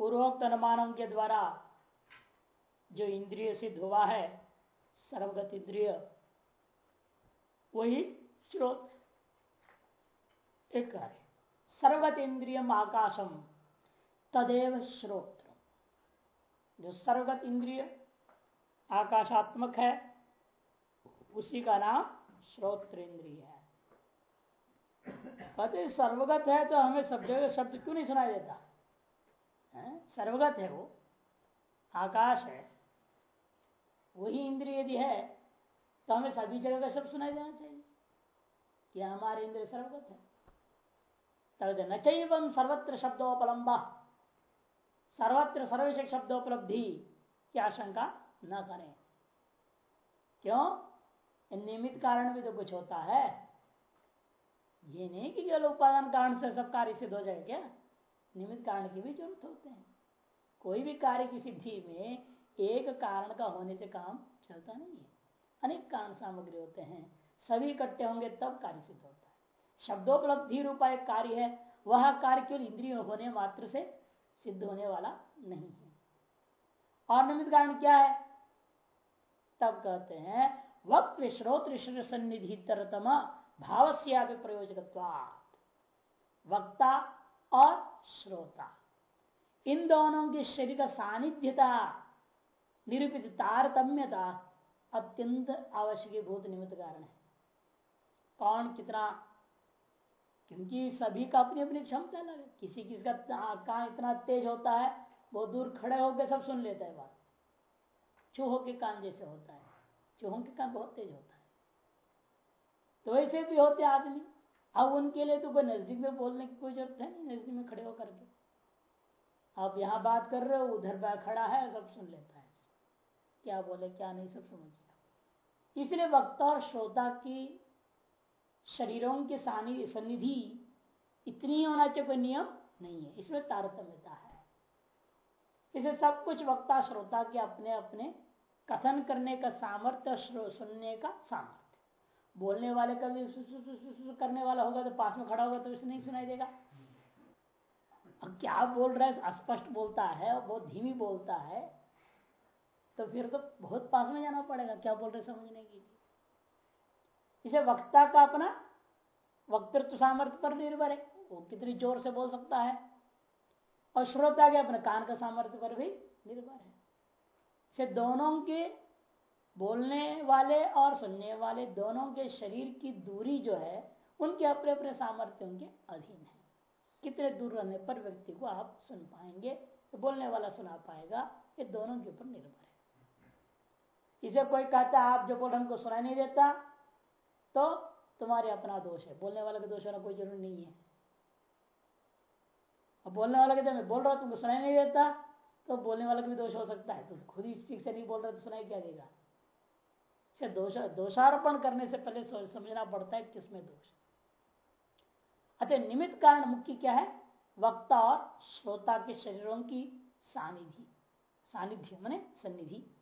पूर्वोक्त अनुमानों के द्वारा जो इंद्रिय सिद्ध हुआ है, सर्वगत इंद्रिय, वही श्रोत एक कार्य। सर्वगत इंद्रियम आकाशम, तदेव श्रोत्र जो सर्वगत इंद्रिय आकाशात्मक है, उसी का नाम श्रोत्र इंद्रिय है। कहते सर्वगत है तो हमें सब जगह शब्द क्यों नहीं सुनाई देता? सर्वगत है वो। आकाश है। वही इंद्रिय यदि है तो हमें सभी जगह का शब्द सुनाई देना चाहिए यह हमारे इंद्रिय सर्वगत है। तब न चाहिए सर्वत्र शब्दोपलम्बा। सर्वत्र सर्वशक शब्दोपलब्धि की आशंका न करें। क्यों? नियमित कारण भी तो कुछ होता है। ये नहीं कि केवल उपादान कारण से सब कार्य सिद्ध हो जाए क्या? निमित्त कारण की भी ज़रूरत होते हैं। कोई भी कार्य की सिद्धि में एक कारण का होने से काम चलता नहीं है। अनेक कारण सामग्री होते हैं। सभी इकट्ठे होंगे तब कार्य सिद्ध होता है। शब्दोपलब्धि रूपा एक कार्य है। वह कार्य केवल इंद्रिय होने मात्र से सिद्ध होने वाला नहीं है। और निमित्त कारण क्या है? तब कहते हैं वक्त श्रोत्र सन्निधि तरतम भाव से प्रयोजक वक्ता और श्रोता। इन दोनों के शरीर का सानिध्यता, निरूपित तारतम्यता अत्यंत आवश्यक भूत निमित्त कारण है। कौन कितना, क्योंकि सभी का अपनी अपनी क्षमता अलग है किसी किसी का कान इतना तेज होता है, वो दूर खड़े होकर सब सुन लेता है बात। चूहों के कान जैसे होता है। चूहों के कान बहुत तेज होता है। तो वैसे भी होते आदमी। अब उनके लिए तो कोई नज़दीक में बोलने की कोई ज़रूरत है नहीं, नज़दीक में खड़े होकर के। आप यहाँ बात कर रहे हो, उधर खड़ा है, सब सुन लेता है। क्या बोले, क्या नहीं, सब समझ गया। इसलिए वक्ता और श्रोता की शरीरों के सन्निधि, इतनी होना चाहिए, कोई नियम नहीं है। इसमें तारतम्यता है। इसे सब कुछ वक्ता, श्रोता के अपने अपने कथन करने का सामर्थ्य सुनने का सामर्थ्य। बोलने वाले का भी करने वाला होगा तो पास में खड़ा होगा तो उसे नहीं सुनाई देगा। अब क्या बोल रहा है? अस्पष्ट बोलता है और बहुत धीमी बोलता है। तो फिर तो बहुत पास में जाना पड़ेगा, क्या बोल रहे समझने के लिए? इसे वक्ता का अपना वक्तृत्व सामर्थ्य पर निर्भर है। वो कितनी ज़ोर से बोल सकता है? और श्रोता के अपने कान का सामर्थ्य पर भी निर्भर है। इसे दोनों के बोलने वाले और सुनने वाले दोनों के शरीर की दूरी जो है, उनके अपने अपने सामर्थ्यों के अधीन है। कितने दूर रहने पर व्यक्ति को आप सुन पाएँगे तो बोलने वाला सुना पाएगा, ये दोनों के ऊपर निर्भर है। इसे कोई कहता आप जो बोल हमको सुनाई नहीं देता तो तुम्हारे अपना दोष है। बोलने वाले का दोष होना कोई ज़रूरी नहीं है। अब बोलने वाला कहते मैं बोल रहा हूँ, तुमको सुनाई नहीं देता तो बोलने वाला का भी दोष हो सकता है। तो खुद ही ठीक से नहीं बोल रहा तो सुनाई क्या देगा? से दोष, दोषारोपण करने से पहले समझना पड़ता है किसमें दोष। अतः निमित्त कारण मुख्य क्या है? वक्ता और श्रोता के शरीरों की सानिधि, सानिध्य, माने सन्निधि।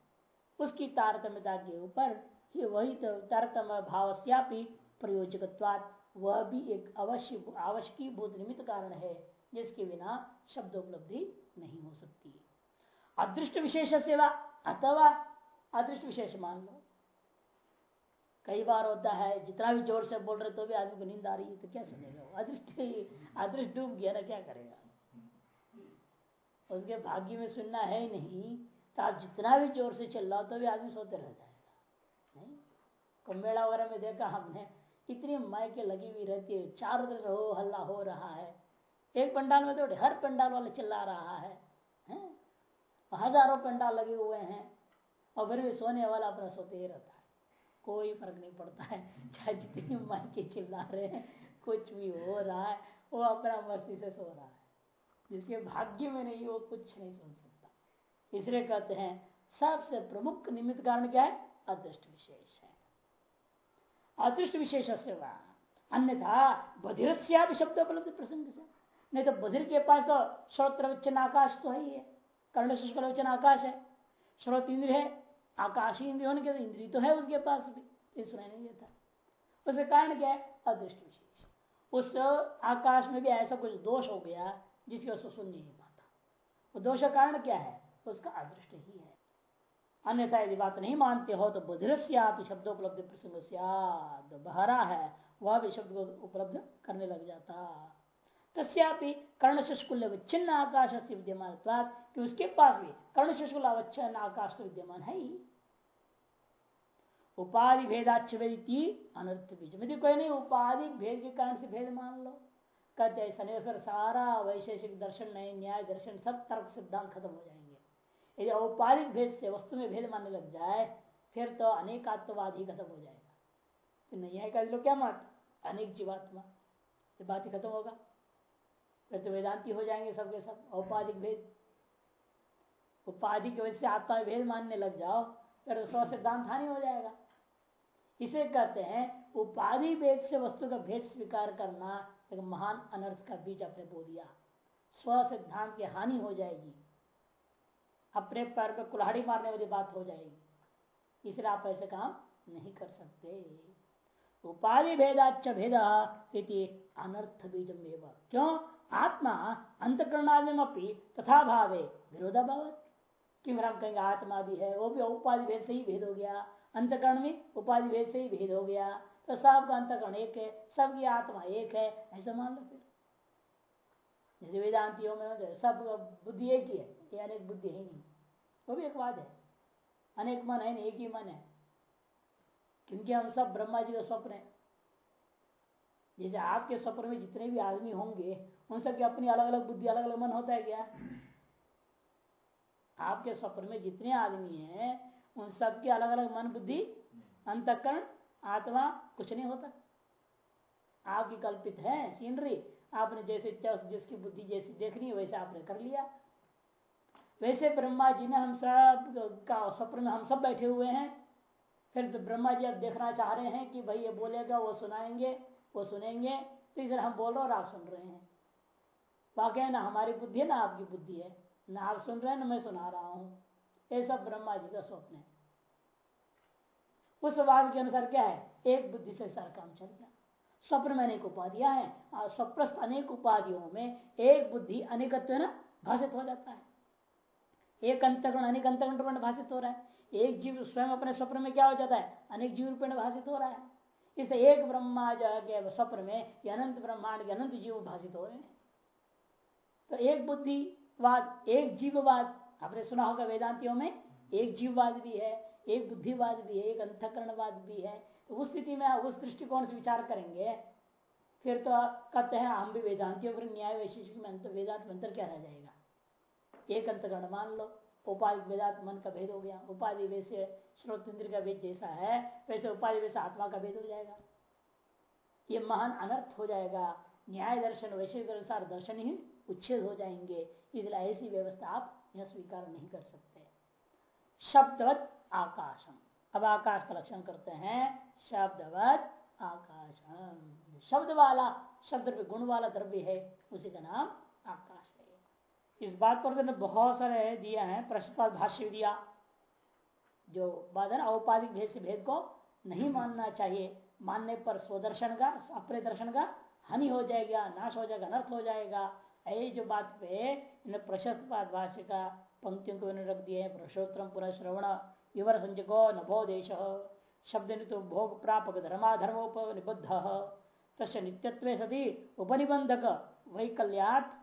उसकी तारतम्यता के ऊपर ही वही तारतम्य भावस्यापी प्रयोजकत्वाद वह भी एक अवश्य, आवश्यकी भूत निमित्त कारण है, जिसके बिना शब्द उपलब्धि नहीं हो सकती। अदृष्ट विशेष सेवा अथवा अदृष्ट विशेष मान लो। कई बार होता है जितना भी ज़ोर से बोल रहे तो भी आदमी को नींद आ रही है तो क्या सुनेगा? वो अदृष्ट अदृष्ट डूब गया ना क्या करेगा? उसके भाग्य में सुनना है ही नहीं तो आप जितना भी ज़ोर से चल रहा हो तो भी आदमी सोते रह जाएगा नहीं? कुंभेड़ा वगैरह में देखा हमने इतनी मायके लगी हुई रहती है चारों तरफ़ से हो हल्ला हो रहा है। एक पंडाल में तो हर पंडाल वाले चिल्ला रहा है, है? हज़ारों पंडाल लगे हुए हैं और फिर भी सोने वाला अपना सोते ही रहता है। कोई फ़र्क नहीं पड़ता है। चाहे जितनी मायके चिल्ला रहे हैं, कुछ भी हो रहा है, वो अपना मस्ती से सो रहा है। जिसके भाग्य में नहीं, वो कुछ नहीं सुन सकता। इसलिए कहते हैं, सबसे प्रमुख निमित्त कारण क्या है? अदृष्ट विशेष है। अदृष्ट विशेष से अन्यथा बधिर शब्द उपलब्ध प्रसंग से। नहीं तो बधिर के पास तो श्रोत्र आकाश तो है ही है। कर्ण शुष्क आकाश है। श्रोत इंद्र है आकाशीय इंद्रिय होने के इंद्रिय तो है उसके पास भी सुनाई नहीं देता। उसका कारण क्या है? अदृष्ट विशेष। उस आकाश में भी ऐसा कुछ दोष हो गया जिसकी वजह सुन नहीं पाता। वो दोष का कारण क्या है? उसका अदृष्ट ही है। अन्यथा यदि बात नहीं मानते हो तो बुधिर शब्दोपलब्ध प्रसंग बहरा है। वह भी शब्द को उपलब्ध करने लग जाता। तस्यापि कर्ण शुष्कुल्य विच्छिन्न आकाश से विद्यमान कि उसके पास भी कर्ण शुष्कुल अवच्छिन्न आकाश तो विद्यमान है ही। उपाधि भेदाच्छ अनर्थ बीज। यदि कोई नहीं उपाधि भेद के कारण से भेद मान लो। कहते हैं, शनिश्वर सारा वैशेषिक दर्शन नहीं न्याय दर्शन, सब तर्क सिद्धांत खत्म हो जाएँगे। यदि औपाधिक भेद से वस्तु में भेद मानने लग जाए, फिर तो अनेकात्मवाद ही खत्म हो जाएगा। नहीं है लोग क्या मत अनेक जीवात्मा। ये बात ही खत्म होगा। फिर तो वेदांति हो जाएँगे सबके सब, औपाधिक भेद। उपाधि की वजह से आत्मा भेद मानने लग जाओ, फिर तो स्व सिद्धांत हानि हो जाएगा। इसे कहते हैं, उपाधि भेद से वस्तु का भेद स्वीकार करना एक महान अनर्थ का बीज अपने बो दिया। स्व सिद्धांत की हानि हो जाएगी। अपने पैर पर कुल्हाड़ी मारने वाली बात हो जाएगी। इसलिए आप ऐसे काम नहीं कर सकते। उपाधि भेदाच भेद अनर्थ बीजम क्यों? आत्मा अंतकरणादि तथा भावे विरोधाभाव। क्यों हम कहेंगे, आत्मा भी है, वो भी उपाधि भेद से ही भेद हो गया। अंतकरण में उपाधि भेद से ही भेद हो गया। तो सबका अंतकरण एक है, सबकी आत्मा एक है, ऐसा मान लो फिर। जैसे वेदांतियों में सब बुद्धि एक ही है, ये अनेक बुद्धि है नहीं। वो भी एक बात है। अनेक मन है नहीं, एक ही मन है। क्योंकि हम सब ब्रह्मा जी का स्वप्न है। जैसे आपके स्वप्न में जितने भी आदमी होंगे उन सबकी अपनी अलग अलग बुद्धि अलग अलग मन होता है क्या? आपके स्वप्न में जितने आदमी हैं, उन सबके अलग अलग मन बुद्धि, अंतकरण, आत्मा, कुछ नहीं होता। आपकी कल्पित है, सीनरी, आपने जैसे जिसकी बुद्धि जैसी देखनी वैसे आपने कर लिया। वैसे ब्रह्मा जी में हम सब का स्वप्न में हम सब बैठे हुए हैं। फिर तो ब्रह्मा जी अब देखना चाह रहे हैं कि भाई ये बोलेगा, वो सुनाएँगे, वो सुनेंगे। तो इधर हम बोल रहे और आप सुन रहे हैं। वाकई ना, हमारी बुद्धि है ना, आपकी बुद्धि है। ना आप सुन रहे हैं, ना मैं सुना रहा हूँ। ये सब ब्रह्मा जी का स्वप्न है। उस वाद के अनुसार क्या है? एक बुद्धि से सारा काम चल गया। स्वप्न में अनेक उपाधियाँ हैं। और स्वप्रस्थ अनेक उपाधियों में एक बुद्धि अनेकत्व ना, भाषित हो जाता है। एक अंतगुण, अनेक अंतगुण भाषित हो रहा है। एक जीव स्वयं अपने स्वप्न में क्या हो जाता है? अनेक जीव रूपेण भाषित हो रहा है। इसलिए एक ब्रह्मा जो है स्वप्न में अनंत ब्रह्मांड के अनंत जीव भाषित हो रहे हैं। तो एक बुद्धिवाद, एक जीववाद, आपने सुना होगा वेदांतियों में, एक जीववाद भी है, एक बुद्धिवाद भी है, एक अंतकरणवाद भी है। तो उस स्थिति में उस दृष्टिकोण से विचार करेंगे, फिर तो कहते हैं, हम भी वेदांतियों फिर न्याय वैशिष्ट में अंतर वेदांत में अंतर क्या रह जाएगा? एक अंतकरण मान लो, उपाधि वेदांत मन का भेद हो गया, उपाधि वैसे श्रोत इंद्र का भेद जैसा है, वैसे उपाधि वैसे आत्मा का भेद हो जाएगा। ये महान अनर्थ हो जाएगा, न्याय दर्शन वैश्विक अनुसार दर्शन ही उच्छेद हो जाएँगे। इसलिए ऐसी व्यवस्था आप यह स्वीकार नहीं कर सकते। शब्दवत आकाशम। अब आकाश का लक्षण करते हैं। शब्दवत आकाशम। शब्द वाला, शब्द गुण वाला द्रव्य है, उसी का नाम आकाश है। इस बात पर तो बहुत सारे दिया है प्रश्न भाष्य दिया। जो बात है औपाधिक भेद से भेद को नहीं मानना चाहिए। मानने पर स्वदर्शन का, अपने दर्शन का हानि हो जाएगा, नाश हो जाएगा, अनर्थ हो जाएगा। ये जो बात पे प्रशस्त पाद भाष्य का पंक्तियों को रख दिए पुरुषोत्तम पुनः श्रवण विवर संजको नभो देश शब्द तो भोग प्रापक धर्माधर्मोपनिबद्ध तस् नित्यत्व सती उपनिबंधक वैकल्यात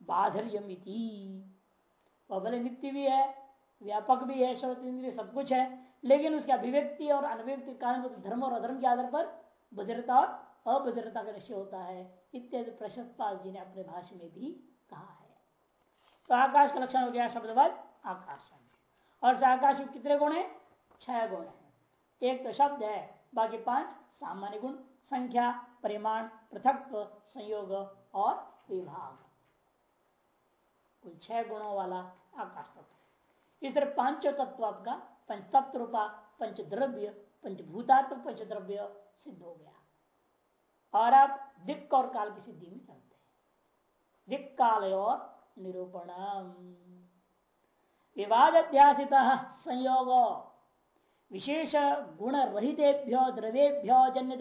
बाधर्यम वह भले नित्य भी है, व्यापक भी है शब्द इंद्रिय सब कुछ है, लेकिन उसकी अभिव्यक्ति और अनभिव्यक्ति कारण तो धर्म और अधर्म के आधार पर बुद्धिरता और अभद्रता का निश्चय होता है। इत्यादि प्रशस्त जी ने अपने भाषा में भी कहा है। तो आकाश का लक्षण हो गया शब्दवाद आकाश और आकाश में कितने गुण है? छह गुण है। एक तो शब्द है, बाकी पाँच सामान्य गुण, संख्या, परिमाण पृथक संयोग और विभाग। कुल छह गुणों वाला आकाश तत्व। इस तरह पाँचों तत्व आपका पंचतत्व रूपा पंच द्रव्य पंचभूतात्मक पंच द्रव्य सिद्ध हो गया। और आप दिक्क और काल की सिद्धि में चलते हैं। दिक् काल और निरूपण विवाद अध्यासित संयोग। विशेष गुण रहितेभ्यो द्रव्येभ्यो जन्य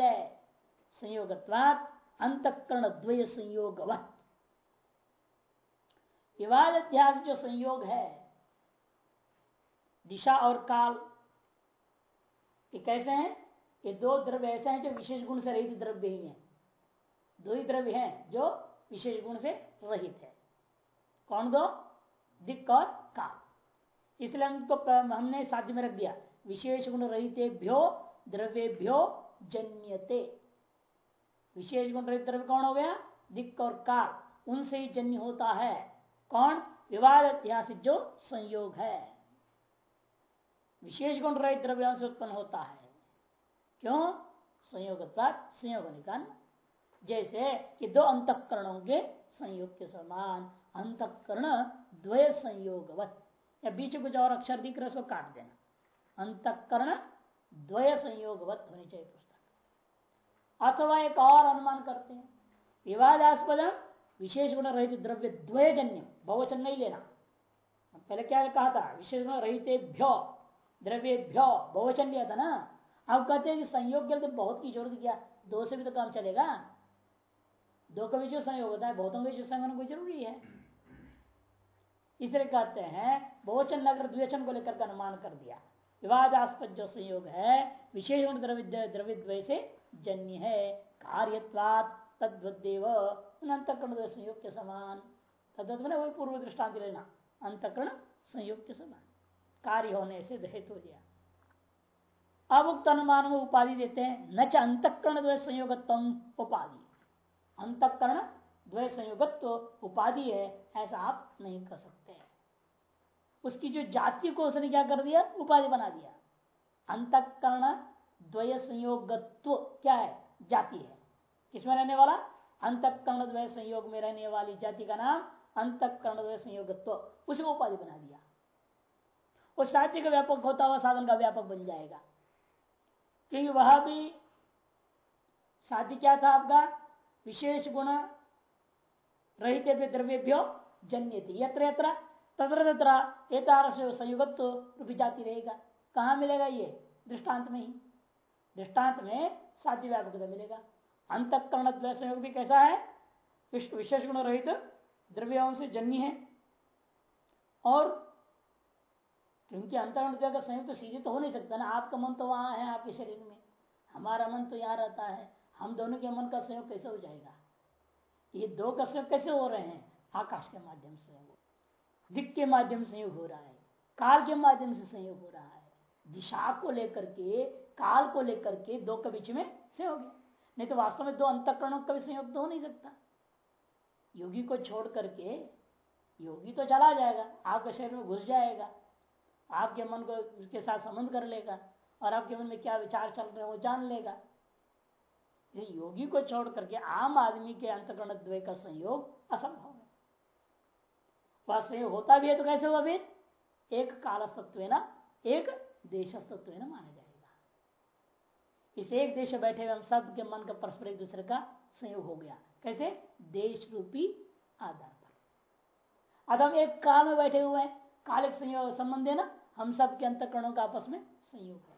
संयोगत्वात् अंतकरण द्वय संयोग विवाद अध्यास जो संयोग है, दिशा और काल, ये कैसे हैं? ये दो द्रव्य ऐसे हैं जो विशेष गुण से रहित द्रव्य ही हैं। दो ही द्रव्य हैं जो विशेष गुण से रहित है। कौन दो? दिक्क और काल इसलिए हमको हमने साध्य में रख दिया। विशेष गुण रहितेभ्यो, द्रव्यभ्यो जन्यते। विशेष गुण रहित द्रव्य कौन हो गया? दिक्क और काल उनसे ही जन्य होता है। कौन? विवाद ऐतिहासिक जो संयोग है। विशेष गुण रहित द्रव्यों से उत्पन्न होता है। क्यों? संयोग संयोग निकाल जैसे कि दो अंतकरणों के संयोग के समान। अंतकरण द्वय संयोगवत। या बीच कुछ और अक्षर दिख रहे काट देना। अंतकरण द्वय संयोगवत होनी चाहिए पुस्तक। अथवा एक और अनुमान करते हैं। विवादास्पद विशेष गुण रहित द्रव्य द्वयजन्य, बहुवचन नहीं लेना। पहले क्या कहा था? विशेष गुण रहित द्रव्य भ्यो बहुवचन लिया था ना? अब कहते हैं कि संयोग के लिए तो बहुत की ज़रूरत क्या? दो से भी तो काम चलेगा। दो का जो संयोग होता है बहुतों का जो संयोग कोई ज़रूरी है। इसलिए कहते हैं बहुवचन नगर द्विवचन को लेकर अनुमान कर दिया। विवादास्पद जो संयोग है, विशेष गुण द्रव्य द्रव्य से जन्य है। कार्यवाद तद्वदेव अंतकरण संयोग के समान। तद्वत मैंने वही पूर्व दृष्टांत लेना। अंतकरण संयोग के समान। कार्य होने से दहित हो गया। अब उक्त अनुमान में उपाधि देते हैं। न च अंतकरण द्वय संयोगत्व उपाधि। अंतकरण द्वय संयोगत्व उपाधि है, ऐसा आप नहीं कर सकते। उसकी जो जाति को उसने क्या कर दिया? उपाधि बना दिया। अंतकरण द्वय संयोगत्व क्या है? जाति है। किसमें रहने वाला? अंतकरण द्वय संयोग में रहने वाली जाति का नाम अंतकरण द्वय संयोगत्व उसे उपाधि बना दिया। वो साहित्य का व्यापक होता हुआ साधन का व्यापक बन जाएगा। क्योंकि वह भी साध्य क्या था आपका? विशेष गुण रहित द्रव्यभ्यो जन्य यत्र यत्र, तत्र तत्र एतार संयुगत्व रूपी जाति रहेगा। कहाँ मिलेगा ये? दृष्टांत में ही। दृष्टांत में साध्य व्यापकता मिलेगा। अंतकरण संयोग भी कैसा है? विशेष गुण रहित द्रव्यों से जन्य है। और क्योंकि अंतरण का संयुक्त तो सीधे तो हो नहीं सकता ना, आपका मन तो वहाँ है आपके शरीर में। हमारा मन तो यहाँ रहता है। हम दोनों के मन का संयोग कैसे हो जाएगा? ये दो का संयोग कैसे हो रहे हैं? आकाश के माध्यम से दिक के माध्यम से संयोग हो रहा है, काल के माध्यम से संयोग हो रहा है। दिशा को लेकर के, काल को लेकर के दो के बीच में संयोग है। नहीं तो वास्तव में दो अंतकरणों का भी संयोग तो हो नहीं सकता। योगी को छोड़ करके, योगी तो चला जाएगा, आपके शरीर में घुस जाएगा, आपके मन को, उसके साथ संबंध कर लेगा, और आपके मन में क्या विचार चल रहे हैं वो जान लेगा। योगी को छोड़ करके आम आदमी के अंतकरण द्वय का संयोग असंभव है। वह संयोग होता भी है तो कैसे होगा फिर? एक कालस्तत्व एक देशस्तत्व माना जाएगा। इस एक देश बैठे हुए हम सब के मन का परस्पर एक दूसरे का संयोग हो गया। कैसे? देश रूपी आधार पर। अब हम एक काल में बैठे हुए हैं। कालिक संयोग संबंध है ना? हम सब के अंतकरणों का आपस में संयोग है।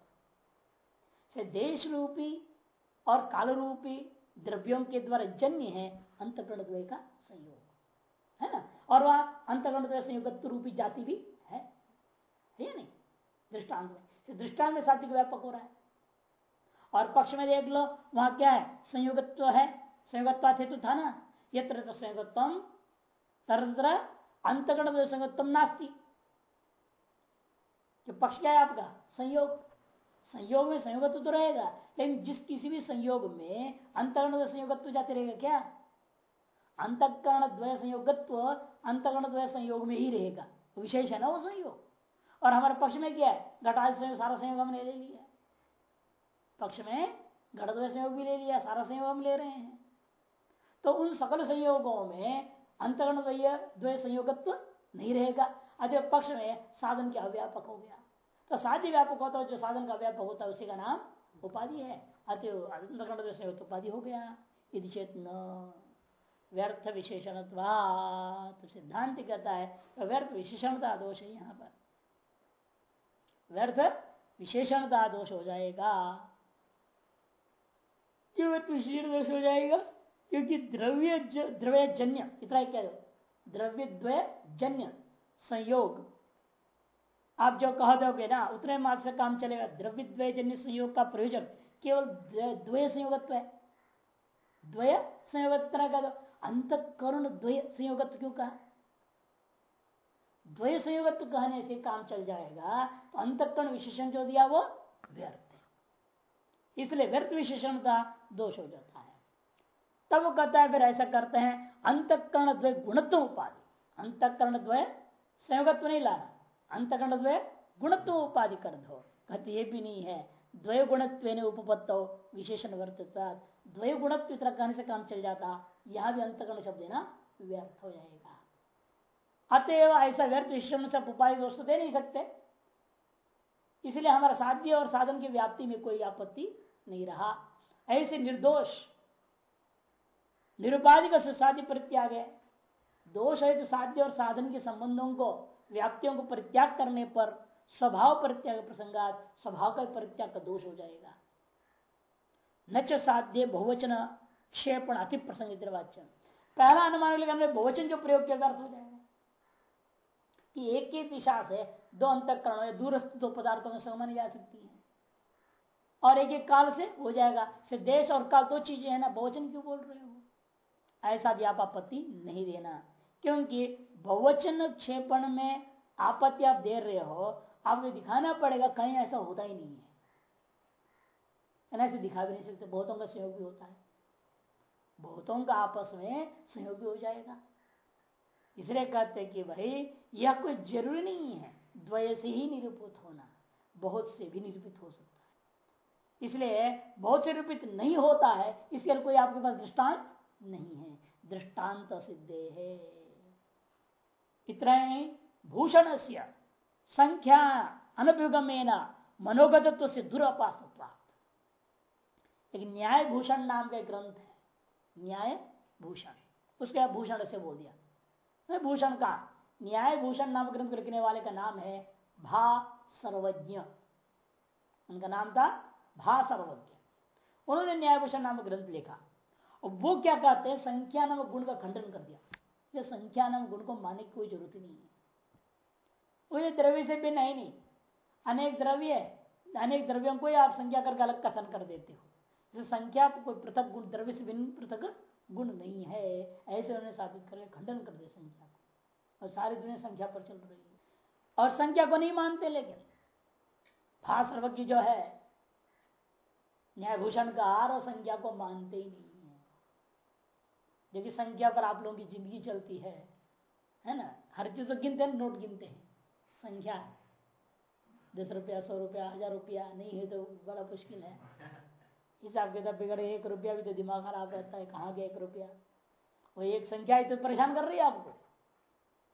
से देश रूपी और काल रूपी द्रव्यों के द्वारा जन्य है अंतकरण द्वय का संयोग। है ना? और वह अंतकरण द्वय संयोग रूपी जाति भी है। है नहीं? दृष्टांत में। दृष्टांत में सात्विक व्यापक हो रहा है। और पक्ष में देख लो, वहाँ क्या है? संयोगत्व है। संयोगत्वा हेतु था ना? यत्र संयोगत्व तरत्र अंतगण संयोगत्व नास्ती। जो पक्ष क्या है आपका? संयोग। संयोग में संयोगत्व तो रहेगा, लेकिन जिस किसी भी संयोग में अंतकरण संयोगत्व जाते रहेगा क्या? अंतकरण द्वय संयोगत्व अंतकरण द्वय संयोग में ही रहेगा। विशेष है ना वो संयोग। और हमारे पक्ष में क्या है? घटाल संयोग, सारा संयोग हमने ले लिया। पक्ष में घट द्वय संयोग भी ले लिया, सारा संयोग हम ले रहे हैं। तो उन सकल संयोगों में अंतरण द्वय संयोगत्व नहीं रहेगा। अतः पक्ष में साधन क्या व्यापक हो गया। तो साध्य व्यापक होता है जो साधन का व्यापक होता है उसी का नाम उपाधि है। अतः उपाधि हो गया। यदि चेत न। व्यर्थ विशेषण तो सिद्धांत कहता है। तो व्यर्थ विशेषणता दोष है यहाँ पर। व्यर्थ विशेषणता दोष हो जाएगा। क्यों व्यर्थ विशेषण दोष हो जाएगा? क्योंकि द्रव्य द्रव्य जन्य इतना ही कह क्या द्रव्य द्वय जन्य संयोग। आप जो कह दोगे ना, उतने मात्र से काम चलेगा। द्रव्य द्वय जन्य संयोग का प्रयोजक केवल द्वय संयोगत्व है। द्वय संयोगत्व का दो। अंत करुण द्वय संयोगत्व क्यों कहा? द्वय संयोगत्व कहने से काम चल जाएगा तो अंतकरण विशेषण जो दिया वो व्यर्थ है। इसलिए व्यर्थ विशेषण का दोष हो जाता है। तब वो कहता है, फिर ऐसा करते हैं, अंतकरण द्वय गुणत्व उपाधि। अंतकरण द्वय संयोगत्व नहीं लाना। द्वय गुणत्व उपाधि कर दो कहते ये भी नहीं है। द्वय गुणत्व उपपत्तो विशेषण वर्तता द्वय गुणत्व कहने से काम चल जाता यहाँ भी अंतकरण शब्द देना व्यर्थ हो जाएगा। अतएव ऐसा व्यर्थ विशेषण से उपाधि दोष तो दे नहीं सकते। इसलिए हमारा साध्य और साधन की व्याप्ति में कोई आपत्ति नहीं रहा। ऐसे निर्दोष, निरुपाधिक सुसाध्य परित्याग है दोष है तो साध्य और साधन के संबंधों को व्याप्तियों को परित्याग करने पर स्वभाव परित्याग प्रसंगात स्वभाव का परित्याग का दोष हो जाएगा। न च साध्य बहुवचन क्षेपण अति प्रसंग निर्वाचन पहला अनुमान लेकर बहुवचन जो प्रयोग किया अर्थ हो जाएगा। कि एक ही दिशा से दो अंतकरण दूरस्थ दो पदार्थों में समझ जा सकती है। और एक एक काल से हो जाएगा। सिर्फ़ देश और काल दो चीज़ें है ना, बहुवचन क्यों बोल रहे हो? ऐसा भी आप आपत्ति नहीं देना। क्योंकि बहुवचन क्षेपण में आपत्ति आप दे रहे हो, आपको दिखाना पड़ेगा, कहीं ऐसा होता ही नहीं है। ऐसे दिखा भी नहीं सकते, बहुतों का सहयोग भी होता है। बहुतों का आपस में सहयोग हो जाएगा। इसलिए कहते कि भाई, यह कोई ज़रूरी नहीं है, द्वय से ही निरूपित होना, बहुत से भी निरूपित हो सकता है। इसलिए बहुत से निरूपित नहीं होता है, इसके लिए कोई आपके पास दृष्टांत नहीं है। दृष्टांत सिद्ध है। इतना ही भूषण से संख्या अनभ्युगमेन मनोगतत्व से दुरापास एक न्याय भूषण नाम का ग्रंथ है। न्याय भूषण उसके भूषण से बोल दिया। भूषण का न्याय भूषण नाम ग्रंथ लिखने वाले का नाम है भा सर्वज्ञ। उनका नाम था भा सर्वज्ञ। उन्होंने न्याय भूषण नाम ग्रंथ लिखा। और वो क्या कहते हैं? संख्या नाम गुण का खंडन कर दिया। ये संख्या नाम गुण को मानने की कोई ज़रूरत नहीं है। वो ये द्रव्य से भिन्न है नहीं। अनेक द्रव्य अनेक द्रव्यों को आप संख्या करके अलग कथन कर देते हो। जैसे संख्या कोई पृथक गुण, द्रव्य से भिन्न पृथक गुण नहीं है। ऐसे उन्हें साबित कर, खंडन कर दे संख्या को। और सारी दुनिया संख्या पर चल रही है। और संख्या को नहीं मानते लेकिन भा जो है, न्यायभूषण का आर संख्या को मानते ही नहीं। देखिए संख्या पर आप लोगों की ज़िंदगी चलती है। है ना? हर चीज़ तो गिनते हैं, नोट गिनते हैं। संख्या। दस रुपया, सौ रुपया, हज़ार रुपया, नहीं है तो बड़ा मुश्किल है। हिसाब किताब बिगड़े, एक रुपया भी तो दिमाग खराब रहता है, कहाँ गया एक रुपया? वो एक संख्या तो परेशान कर रही है आपको।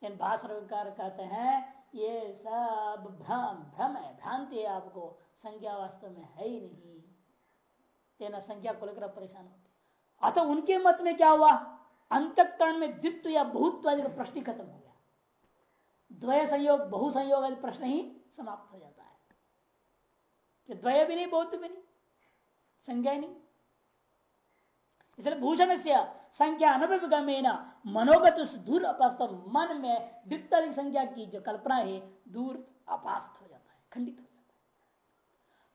लेकिन भाषण कहते हैं, ये सब भ्रम भ्रम है, भ्रांति है आपको। संख्या वास्तव में है ही नहीं। संख्या को लेकर परेशान होते अतः उनके मत में क्या हुआ? अंतकरण में द्वित्व या बहुत्व आदि का प्रश्न खत्म हो गया। द्वय संयोग बहु संयोग आदि प्रश्न ही समाप्त हो जाता है। कि द्वय भी नहीं बहुत भी नहीं, संज्ञा नहीं। इसलिए भूषण से संख्या अनुभवगमेन मनोगत दूर अपास्त मन में द्विताधिक संख्या की जो कल्पना है, दूर अपास्त हो जाता है, खंडित हो जाता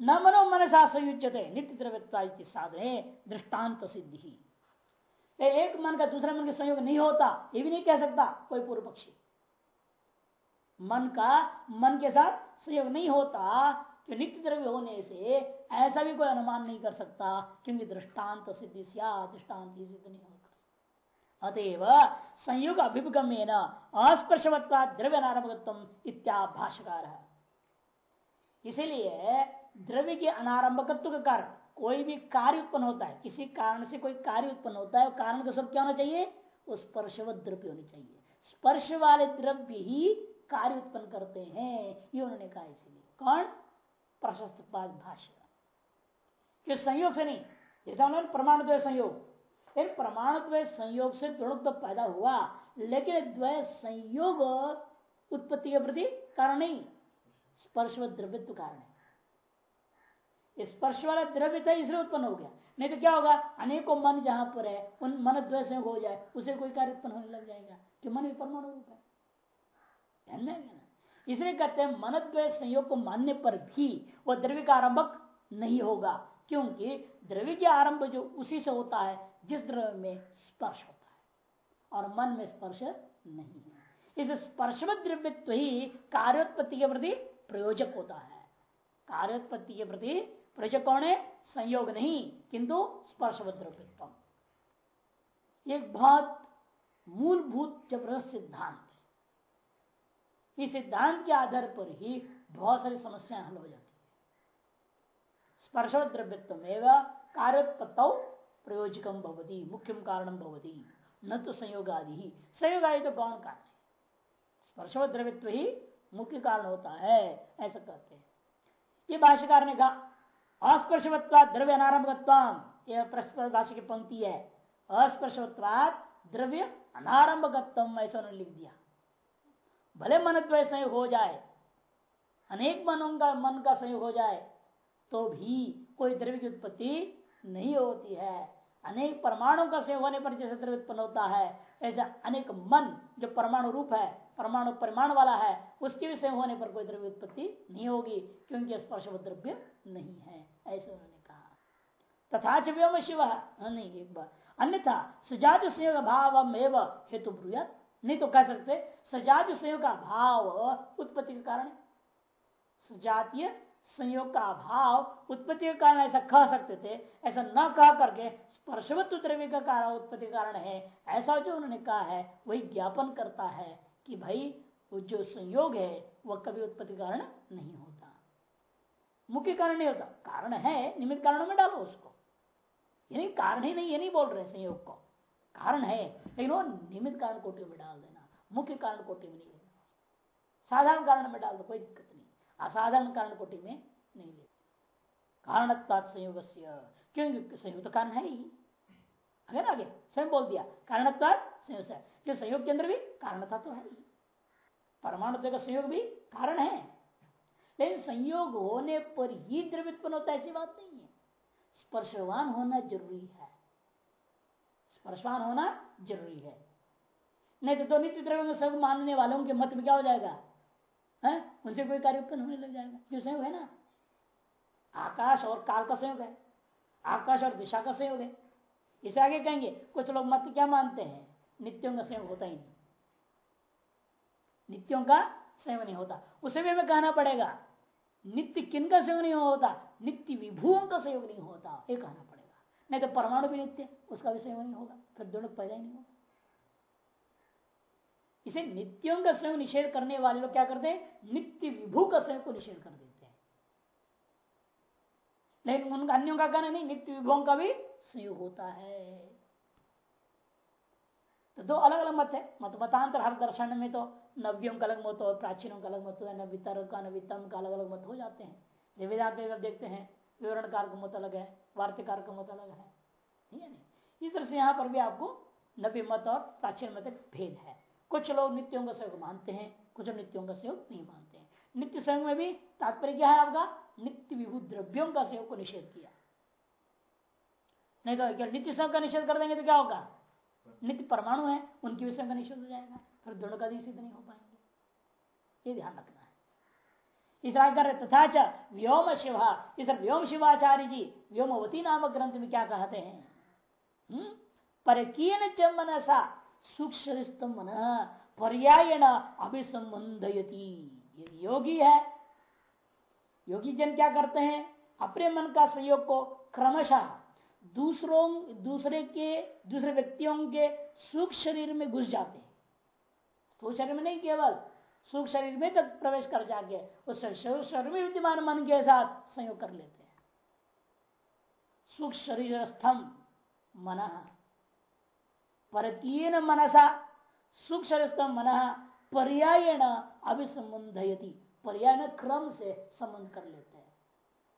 है। न मनो मनसा संयुजते नित्य द्रव्य साधने दृष्टांत सिद्धि। एक मन का दूसरे मन का संयोग नहीं होता, ये भी नहीं कह सकता, कोई पूर्व पक्षी। मन का, मन के साथ संयोग नहीं होता कि नित्य द्रव्य होने से ऐसा भी कोई अनुमान नहीं कर सकता, क्योंकि दृष्टांत सिद्धि दृष्टांत सिद्ध नहीं होगा। अतएव संयोग अभिगम्य न अस्पर्शवत्वा द्रव्य नारंभकत्व इत्याभाष्यकार है इसीलिए द्रव्य के अनारंभकत्व के कारण कोई भी कार्य उत्पन्न होता है, किसी कारण से कोई कार्य उत्पन्न होता है कारण का स्वरूप क्या होना चाहिए? वो स्पर्शवत द्रव्य होनी चाहिए। स्पर्श वाले द्रव्य ही कार्य उत्पन्न करते हैं, ये उन्होंने कहा इसीलिए। कौन? प्रशस्त भाष्य। कि संयोग से नहीं जैसा उन्होंने प्रमाण द्वय संयोग। प्रमाण द्वय संयोग से दोनों तो पैदा हुआ, लेकिन द्वय संयोग उत्पत्ति के प्रति कारण नहीं स्पर्श द्रव्यत्व कारण है। स्पर्श वाला द्रव्य था, इसलिए उत्पन्न हो गया। नहीं तो क्या होगा? अनेकों मन जहाँ पर है, उन मन द्वय हो जाए, उसे कोई कार्य उत्पन्न होने लग जाएगा कि मन भी परमाणु रूप है इसलिए कहते हैं, मन संयोग को मानने पर भी वह द्रव्य का आरंभक नहीं होगा, क्योंकि द्रव्य के आरंभ जो उसी से होता है, जिस द्रव्य में स्पर्श होता है, और मन में स्पर्श नहीं है। इस स्पर्श द्रव्यत्व ही कार्योत्पत्ति के प्रति प्रयोजक होता है। कार्योत्पत्ति के प्रति प्रयोजक कौन है? संयोग नहीं, किंतु स्पर्श द्रव्यत्व एक बहुत मूलभूत ज़बरदस्त सिद्धांत है। इस सिद्धांत के आधार पर ही बहुत सारी समस्याएँ हल हो जाती है। स्पर्श द्रव्यत्व एवं कार्योत्पत्त प्रयोजकम भवती, मुख्यम भवती, न तो संयोग आदि ही। संयोग आदि तो कौन कारण है? स्पर्श द्रव्यत्व ही मुख्य कारण होता है, ऐसा कहते हैं। ये भाष्यकार ने कहा अस्पर्शवत्वा द्रव्य अनारंभगत्व यह प्रश्न भाष्य की पंक्ति है। अस्पर्शवत्वाद द्रव्य अनारंभगत्व ऐसा उन्होंने लिख दिया। भले मन संयोग हो जाए, अनेक मनों का, मन का संयोग हो जाए तो भी कोई द्रव्य की उत्पत्ति नहीं होती है। अनेक परमाणु का संयोग होने पर जैसे द्रव्य उत्पन्न होता है, ऐसा अनेक मन जो परमाणु रूप है परमाणु परिमाण वाला है, उसके भी संयोग होने पर कोई द्रव्य उत्पत्ति नहीं होगी, क्योंकि स्पर्श द्रव्य नहीं है, ऐसे उन्होंने कहा। तथा व्योम शिव नहीं, एक बार। अन्यथा, सजात संयोग भाव हेतु नहीं तो कह सकते, सजात संयोग का भाव उत्पत्ति के कारण। सजातीय संयोग का अभाव उत्पत्ति के कारण ऐसा कह सकते थे, ऐसा न कह करके स्पर्शवत्व द्रव्य का कारण उत्पत्ति कारण है, ऐसा जो उन्होंने कहा है, वही ज्ञापन करता है। कि भाई, वो जो संयोग है वह कभी उत्पत्ति कारण नहीं होता। मुख्य कारण नहीं होता। कारण है, निमित्त कारणों में डालो उसको। यानी कारण ही नहीं, ये नहीं बोल रहे संयोग को। कारण है, लेकिन वो निमित्त कारण कोटि में डाल देना। मुख्य कारण कोटि में नहीं लेना। साधारण कारण में डाल दो, कोई दिक्कत नहीं। असाधारण कारण कोटि में नहीं ले कारण संयोग क्योंकि संयुक्त तो कारण है ही। अगर आगे, स्वयं बोल दिया कारण संयोग जो संयोग के अंदर भी कारणता तो है ही। परमाणु का संयोग भी कारण है। लेकिन संयोग होने पर ही द्रव्य उत्पन्न होता है ऐसी बात नहीं है। स्पर्शवान होना ज़रूरी है। स्पर्शवान होना ज़रूरी है। नहीं तो, तो नित्य द्रव्य में सब मानने वालों के मत में क्या हो जाएगा? है? उनसे कोई कार्य उत्पन्न होने लग जाएगा। जो संयोग है ना। आकाश और काल का संयोग है। आकाश और दिशा का संयोग है। इसे आगे कहेंगे कुछ लोग मत क्या मानते हैं? नित्यों का संयोग होता ही नहीं। नित्यों का संयोग नहीं होता। उसे भी हमें कहना पड़ेगा। नित्य किन का संयोग नहीं होता? नित्य विभुओं का संयोग नहीं होता। ये कहना पड़ेगा। नहीं तो परमाणु भी नित्य, उसका भी संयोग नहीं होगा। फिर दोनों पैदा ही नहीं होगा। इसे नित्यों का संयोग निषेध करने वाले लोग क्या करते हैं? नित्य विभू का संयोग को निषेध कर देते हैं। लेकिन उनका अन्यों का कहना नहीं, नित्य विभुओं का भी संयोग होता है। तो दो अलग अलग मत है। मत मतांतर हर दर्शन में तो नव्यों का अलग मत हो प्राचीनों का अलग मत हो, न वितर का, न वितम का अलग अलग मत हो जाते हैं। जब वेदांत में देखते हैं विवरणकार का मत अलग है वार्तिकार का मत अलग है। है? इस तरह से यहाँ पर भी आपको नव्य मत और प्राचीन मत भेद है। कुछ लोग नित्यों का सहयोग मानते हैं, कुछ नित्यों का सहयोग नहीं मानते हैं। नित्य संयोग में भी तात्पर्य क्या है आपका? नित्य विभू द्रव्यों का सहयोग को निषेध किया। नहीं तो नित्य संयोग का निषेध कर देंगे तो क्या होगा? नित्य परमाणु है, उनके विषय का निषेध हो जाएगा। फिर दोनों का सिद्ध नहीं हो पाएँगे। ये ध्यान रखना है। इस कर तथा च व्योम शिव, इस व्योम शिवाचार्य जी, व्योमवती नामक ग्रंथ में क्या कहते हैं? हम्म? पर मनसा सूक्ष्म मन, पर्यायण अभिसंबंधयती योगी है, योगी जन क्या करते हैं? अपने मन का सहयोग को क्रमशः दूसरों, दूसरे के, दूसरे व्यक्तियों के सुख शरीर में घुस जाते हैं। स्थूल शरीर में नहीं केवल, सुख शरीर में तक प्रवेश कर जाके उस शरीर में विद्यमान मन के साथ संयोग कर लेते हैं। सुख शरीर स्थम मन। परकीन मनसा, सुख शरीर मन। पर्यायण अभिसंबंधयती पर्याय क्रम से संबंध कर लेते हैं।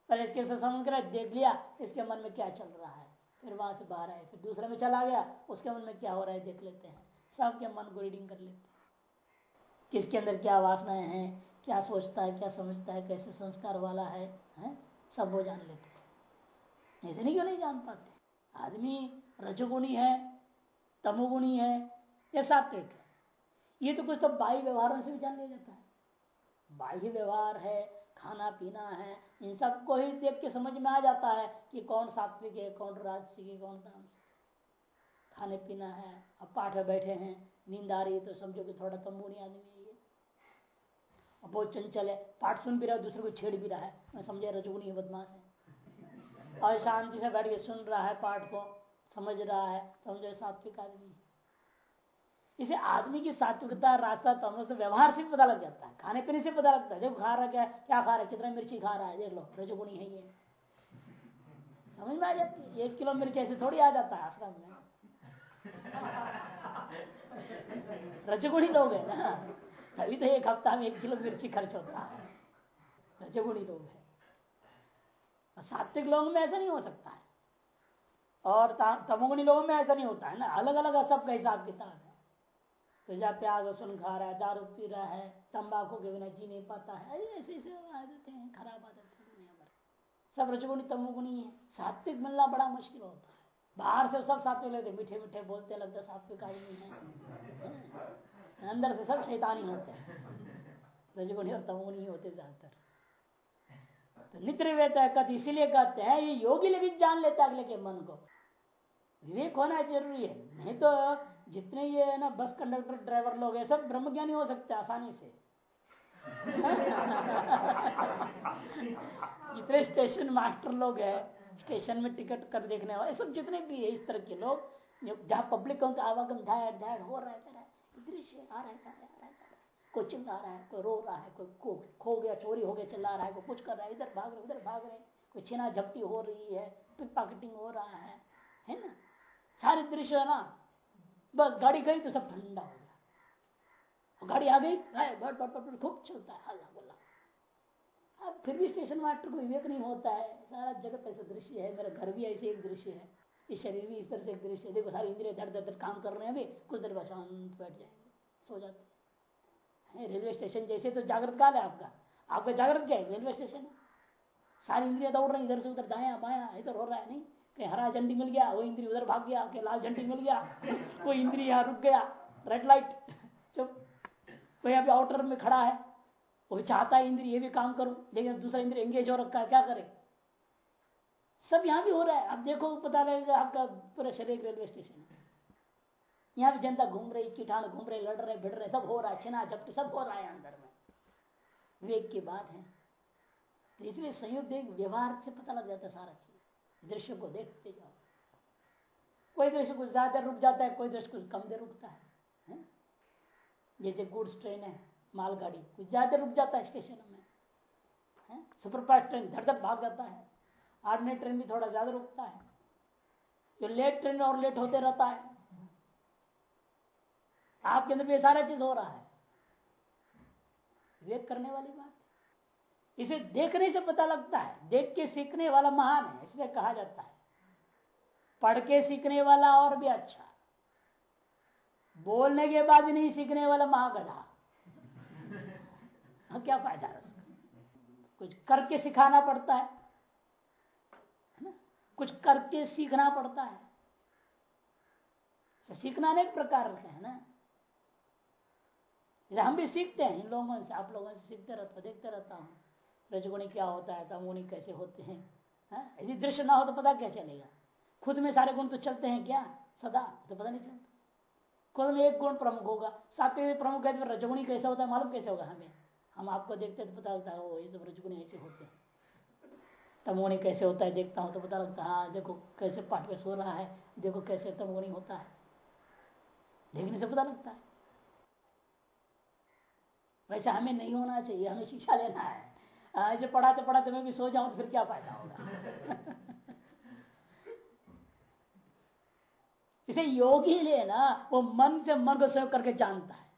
पहले इसके से संबंध कर देख लिया, इसके मन में क्या चल रहा है। फिर वहाँ से बाहर आए, फिर दूसरे में चला गया, उसके मन में क्या हो रहा है, देख लेते हैं। सबके मन को रीडिंग कर लेते हैं। किसके अंदर क्या वासनाएँ हैं क्या सोचता है क्या समझता है कैसे संस्कार वाला है, है? सब वो जान लेते हैं। ऐसे नहीं क्यों नहीं जान पाते। आदमी रजगुणी है तमोगुणी है या सात्विक है। ये तो कुछ तो बाह्य व्यवहारों से भी जान लिया जाता है। बाह्य व्यवहार है खाना पीना है इन सबको ही देख के समझ में आ जाता है कि कौन सात्विक है कौन राजसिक है कौन तामसिक खाने पीना है अब पाठ बैठे हैं नींद आ रही है तो समझो कि थोड़ा तंबूनी आदमी बहुत चंचल है। पाठ सुन भी रहा है, दूसरे को छेड़ भी रहा है। मैं समझे रजगुनी बदमाश है। और शांति से बैठ के सुन रहा है पाठ को, समझ रहा है, समझो सात्विक आदमी इसे आदमी की सात्विकता रास्ता तमो से व्यवहार से पता लग जाता है, खाने पीने से पता लगता है। देखो खा रहा क्या क्या खा रहा है, कितना मिर्ची खा रहा है, देख लो रजगुणी है ये। समझ में आ जाती है? एक किलो मिर्च ऐसे थोड़ी आ जाता है आश्रम में। रजगुणी लोग है ना। तभी तो एक हफ़्ता में एक किलो मिर्ची खर्च होता है। रजगुणी लोग है। सात्विक लोगों में ऐसा नहीं हो सकता है। और तमोगुणी लोगों में ऐसा नहीं होता है ना। अलग अलग सबका हिसाब किताब है। तो जब प्याज लहसुन खा रहा है, दारू पी रहा है, तंबाकू के बिना जी नहीं पाता है। ऐसे ऐसे आदतें हैं, खराब आदतें दुनिया भर। सब रजगुणी, तमोगुणी है। सात्विक मिलना बड़ा मुश्किल होता है। बाहर से सब सात्विक लेते मीठे मीठे बोलते लगते सात्विक आदमी है। अंदर से सब शैतानी होते हैं। रजगुणी और तमोगुणी होते ज़्यादातर। तो नित्र वेता कहते इसीलिए कहते हैं, ये योगी भी जान लेता अगले के मन को। विवेक होना ज़रूरी है, नहीं तो जितने ये ना, बस कंडक्टर, ड्राइवर लोग है सब ब्रह्मज्ञानी हो सकते हैं आसानी से। जितने स्टेशन मास्टर लोग है, स्टेशन में टिकट कर देखने वाले सब जितने भी है, इस तरह के लोग, जहाँ पब्लिक आवागम धाड़ धाड़ हो रहा है। दृश्य आ रहा है कोई चिल्ला रहा है कोई रो रहा है कोई को, खो गया चोरी हो गया चिल्ला रहा है कोई कुछ कर रहा है इधर भाग रहे उधर भाग रहे कोई छीना झपटी हो रही है पिक पॉकेटिंग हो रहा है है ना? सारे दृश्य है ना? बस गाड़ी गई तो सब ठंडा हो गया। गाड़ी आ गई बट बट बट खूब चलता है हल्ला गुल्ला। अब फिर भी स्टेशन मास्टर को विवेक नहीं होता है सारा जगत ऐसा दृश्य है मेरा घर भी ऐसे एक दृश्य है। इस शरीर भी इस तरह से दृश्य देखो, सारी इंद्रिय धड़ धड़ काम कर रहे हैं अभी। कुछ देर शांत बैठ जाएँगे, सो जाते हैं। रेलवे स्टेशन जैसे तो जागृत काल है आपका। आपका जागृत क्या है? रेलवे स्टेशन है। सारी इंद्रिया दौड़ रही इधर से उधर दाया, बाया, इधर हो रहा है, नहीं? कहीं हरा झंडी मिल गया, वो इंद्री उधर भाग गया, कहीं लाल झंडी मिल गया, वो इंद्री यहाँ रुक गया रेड लाइट चुप। कोई अभी आउटर में खड़ा है, वो चाहता है इंद्री ये भी काम करूँ। लेकिन दूसरा इंद्री एंगेज हो रखा है, क्या करे? सब यहाँ भी हो रहा है। आप देखो पता लगेगा आपका पूरा शरीर रेलवे स्टेशन है। यहाँ भी जनता घूम रही कीटाणु घूम रहे लड़ रहे भिड़ रहे सब हो रहा है छिना झपटी सब हो रहा है अंदर में। विवेक की बात है। तो इसलिए संयुक्त देख व्यवहार से पता लग जाता है सारा चीज़। दृश्य को देखते जाओ। कोई दृश्य कुछ ज़्यादा रुक जाता है कोई दृश्य कुछ कम देर रुकता है, है? जैसे गुड्स ट्रेन है मालगाड़ी कुछ ज़्यादा रुक जाता है स्टेशन में सुपरफास्ट ट्रेन धड़ धड़ भाग जाता है। आर्डनरी ट्रेन भी थोड़ा ज़्यादा रुकता है। जो लेट ट्रेन और लेट होते रहता है। आपके अंदर भी सारा चीज़ हो रहा है। विवेक करने वाली बात इसे देखने से पता लगता है। देख के सीखने वाला महान है इसलिए कहा जाता है। पढ़ के सीखने वाला और भी अच्छा। बोलने के बाद भी नहीं सीखने वाला महागढ़ा। हाँ, क्या फ़ायदा है उसका? कुछ करके सिखाना पड़ता है। कुछ करके सीखना पड़ता है। तो सीखना अनेक प्रकार के है ना। हम भी सीखते हैं, इन लोगों से, आप लोगों से सीखते रहता, देखते रहता हूँ। रजगुणी क्या होता है, तमगुणी कैसे होते हैं हाँ? यदि दृश्य ना हो तो पता क्या चलेगा? खुद में सारे गुण तो चलते हैं क्या? सदा तो पता नहीं चलता। खुद में एक गुण प्रमुख होगा सातवें प्रमुख है तो रजगुणी कैसे होता है, मालूम कैसे होगा हमें? हम आपको देखते तो पता लगता है वो ये सब रजगुणी ऐसे होते हैं। तमोगुणी कैसे होता है देखता हूँ तो पता लगता है हाँ देखो कैसे पाठ पे सो रहा है, देखो कैसे तमोगुणी होता है। देखने से पता लगता है। वैसे हमें नहीं होना चाहिए, हमें शिक्षा लेना है। ऐसे पढ़ाते पढ़ाते मैं भी सो जाऊँ तो फिर क्या फ़ायदा होगा? इसे योगी लेना वो मन से मन को सहयोग करके जानता है।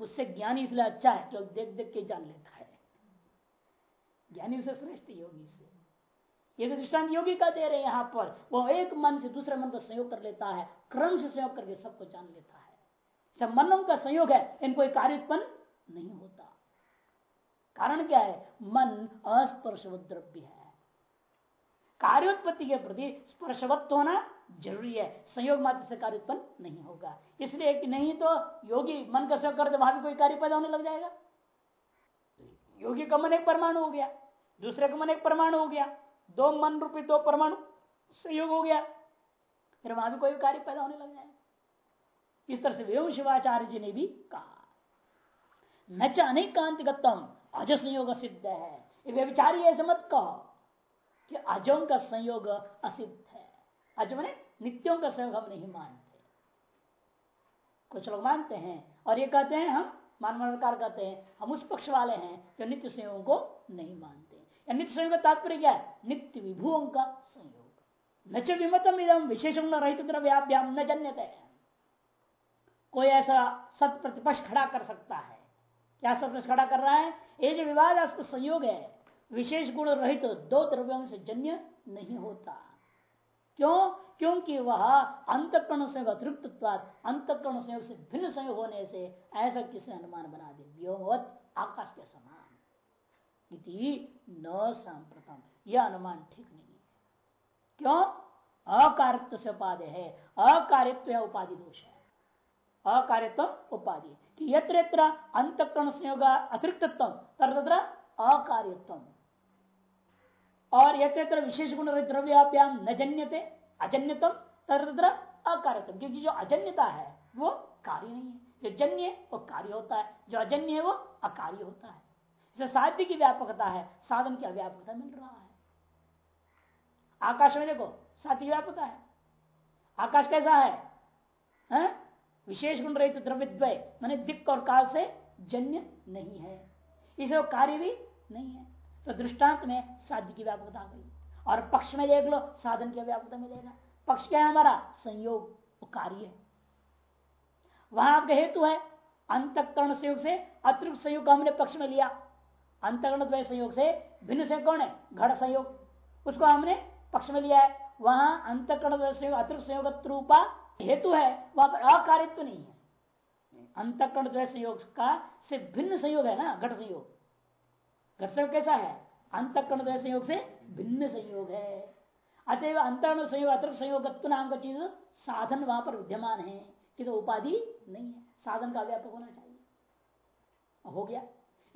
उससे ज्ञानी इसलिए अच्छा है क्योंकि देख देख के जान लेता है। ज्ञानी उसे श्रेष्ठ योगी से। ये तो दृष्टांत योगी का दे रहे हैं यहाँ पर। वो एक मन से दूसरे मन का संयोग कर लेता है, क्रम से संयोग करके सबको जान लेता है। सब मनों का संयोग है, इनको कार्य उत्पन्न नहीं होता। कारण क्या है? मन अस्पर्शव द्रव्य है। कार्योत्पत्ति के प्रति स्पर्शवत्व होना ज़रूरी है। संयोग मात्र से कार्य उत्पन्न नहीं होगा। इसलिए कि नहीं तो योगी मन का सहयोग कर वहाँ भी कोई कार्य पैदा होने लग जाएगा। योगी का मन एक परमाणु हो गया। दूसरे का मन एक परमाणु हो गया। दो मन रूपी, दो परमाणु, संयोग हो गया। फिर वहाँ भी कोई कार्य पैदा होने लग जाएगा इस तरह से वेव शिवाचार्य जी ने भी कहा। न च अनेक अनेकांतिगतम अज संयोग सिद्ध है। व्यविचारी ऐसे मत कहो कि अजों का संयोग असिद्ध है। अज मैंने नित्यों का संयोग हम नहीं मानते। कुछ लोग मानते हैं और ये कहते हैं, हम मानवकार कहते हैं, हम उस पक्ष वाले हैं जो नित्य संयोग को नहीं मानते। नित्य संयोग का तात्पर्य क्या है नित्य विभुओं का संयोग न च विमतम इदम विशेष रहित द्रव्याभ्याम न जन्यते कोई ऐसा सत प्रतिपक्ष खड़ा कर सकता है क्या सब खड़ा कर रहा है ये जो विवाद संयोग है विशेष गुण रहित तो दो द्रव्यों से जन्य नहीं होता क्यों क्योंकि वह अंतकरण से अतिरिक्त अंतकरण संयोग से भिन्न संयोग होने से ऐसा किसी अनुमान बना दे व्योमवत आकाश के समान इति न सांप्रतम। यह अनुमान ठीक नहीं क्यों? अकारित्व से उपाधि है। अकारित्व उपाधि दोष है। अकार्यत्व उपाधि। कि यत्र यत्र अंतकरण संयोग अतिरिक्त तत्र अकार्यत्व और यत्र विशेष गुण द्रव्याभ्याम न जन्यते, अजन्यतम, तत्र अकार्यत्व क्योंकि जो अजन्यता है, वो कार्य नहीं है। जो जन्य, वो कार्य होता है। जो अजन्य है, वो अकार्य होता है। साध्य की व्यापकता है साधन की अव्यापकता मिल रहा है। आकाश में देखो साध्य व्यापकता है। आकाश कैसा है, है? विशेष गुण रहित द्वय मैंने दिक्क और काल से जन्य नहीं है। इसे कार्य भी नहीं है। तो दृष्टांत में साध्य की व्यापकता आ गई। और पक्ष में देख लो साधन की व्यापकता मिलेगा। पक्ष क्या है हमारा? संयोग वो कार्य वहाँ आपका हेतु है अंतकरण संयोग से अतृप्त संयोग हमने पक्ष में लिया। अंतकरण द्वय संयोग से भिन्न से कौन है? घड़ संयोग। उसको हमने पक्ष में लिया है। वहाँ अंतकरण संयोग अतिरिक्त संयोग रूपा हेतु है। वहाँ पर अकारित्व तो नहीं है। अंतकरण द्वय संयोग का से भिन्न संयोग है ना? घट संयोग। घट संयोग कैसा है? अंतकरण द्वय संयोग से भिन्न संयोग है। अतएव अंतरण संयोग अतिरिक्त संयोग नाम का चीज़ साधन वहाँ पर विद्यमान है। किंतु उपाधि नहीं है। साधन का व्यापक होना चाहिए। हो गया।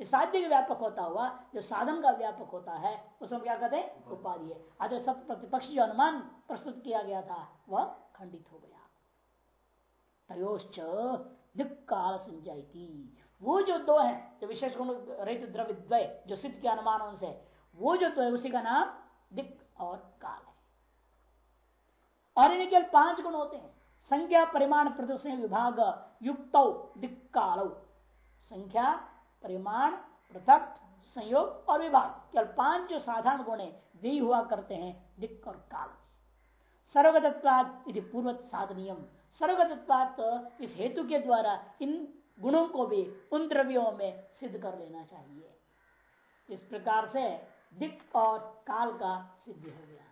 साध्य का व्यापक होता हुआ जो साधन का व्यापक होता है उसमें क्या कहते हैं? उपाधि। है। अतः सत्य प्रतिपक्ष जो अनुमान प्रस्तुत किया गया था वह खंडित हो गया। तयोश्च काल संजाती वो जो दो है जो विशेष गुण रहित द्रव्य द्वय जो सिद्ध के अनुमान से वो जो दो है उसी का नाम दिक और काल है। और इन्हें केवल पाँच गुण होते हैं। संख्या परिमाण प्रदर्शन विभाग युक्त दिक्काल। संख्या परिमाण, पृथक, संयोग और विभाग, केवल पाँच जो साधारण गुण वे हुआ करते हैं दिक्क और काल। सर्वगतत्वाद पूर्वत साधनियम। सर्वगत इस हेतु के द्वारा इन गुणों को भी, उन द्रव्यों में सिद्ध कर लेना चाहिए। इस प्रकार से दिक और काल का सिद्धि हो गया।